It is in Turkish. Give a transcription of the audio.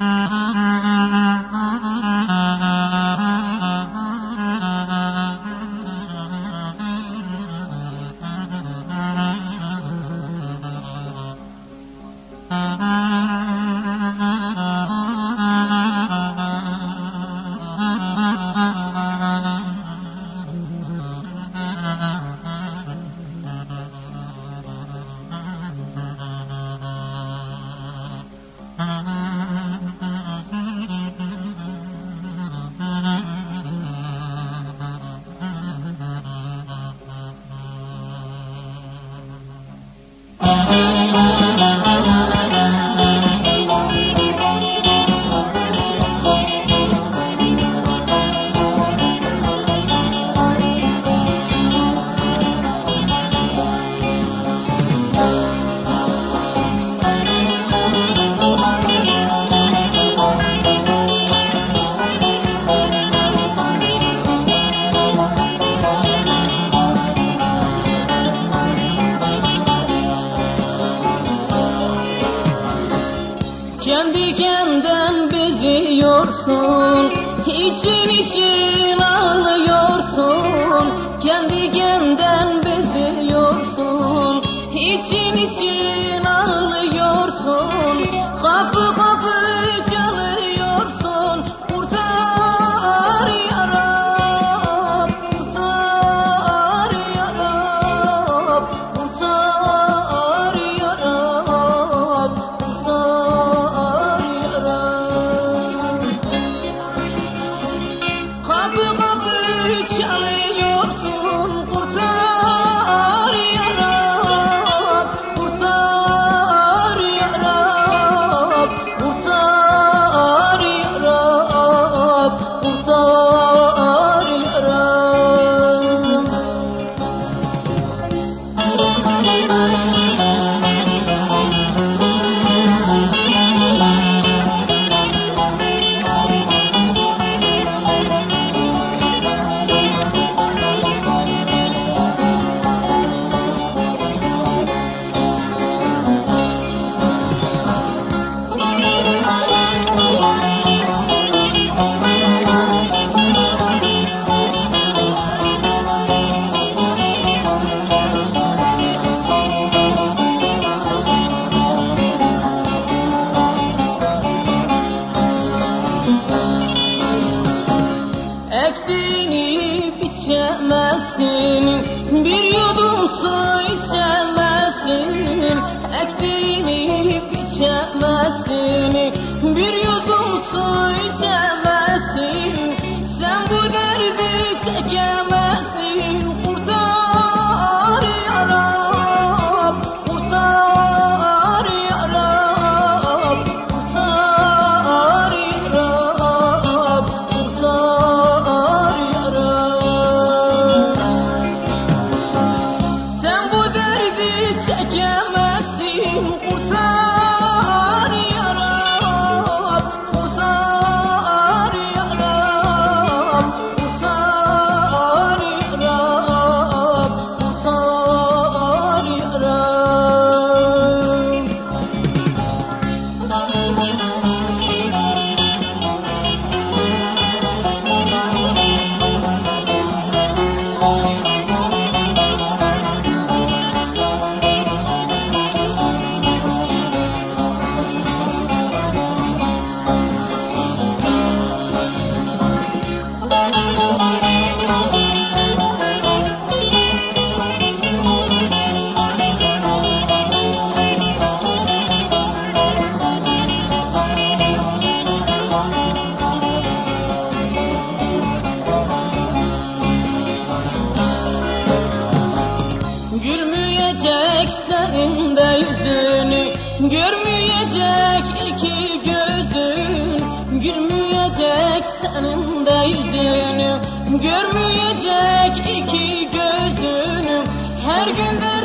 啊啊啊 yoksun için için ağlıyorsun. Kendi genden beziyorsun. İçin için çeker Görmeyecek iki gözün Gülmeyecek senin de yüzünü Görmeyecek iki gözünü Her gün de